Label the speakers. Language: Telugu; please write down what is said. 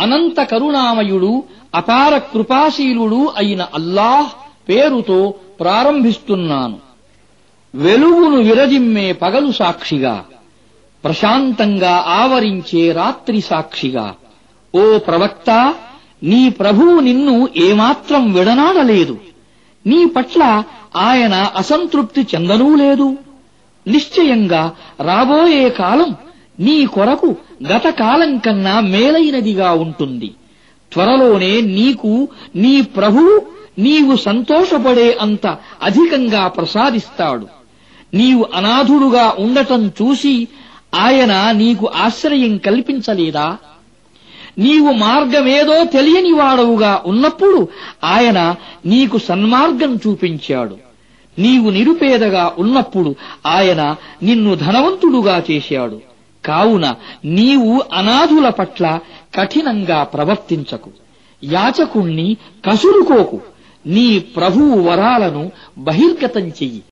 Speaker 1: అనంత కరుణామయుడు అపార కృపాశీలుడు అయిన అల్లాహ్ పేరుతో ప్రారంభిస్తున్నాను. వెలుగును విరజిమ్మే పగలు సాక్షిగా ప్రశాంతంగా ఆవరించే రాత్రి సాక్షిగా. ఓ ప్రవక్త నీ ప్రభువు నిన్ను ఏమాత్రం విడనాడలేదు. నీ పట్ల ఆయన అసంతృప్తి చెందనూ లేదు. నిశ్చయంగా రాబోయే కాలం నీ కొరకు గతకాలం కన్నా మేలైనదిగా ఉంటుంది. త్వరలోనే నీకు నీ ప్రభువు నీవు సంతోషపడే అంత అధికంగా ప్రసాదిస్తాడు. నీవు అనాథుడుగా ఉండటం చూసి ఆయన నీకు ఆశ్రయం కల్పించలేదా? నీవు మార్గమేదో తెలియని వాడవుగా ఉన్నప్పుడు ఆయన నీకు సన్మార్గం చూపించాడు. నీవు నిరుపేదగా ఉన్నప్పుడు ఆయన నిన్ను ధనవంతుడుగా చేశాడు. కావున నీవు అనాథుల పట్ల కఠినంగా ప్రవర్తించకు. యాచకుణ్ణి కసురుకోకు. నీ ప్రభువు వరాలను బహిర్గతం చెయ్యి.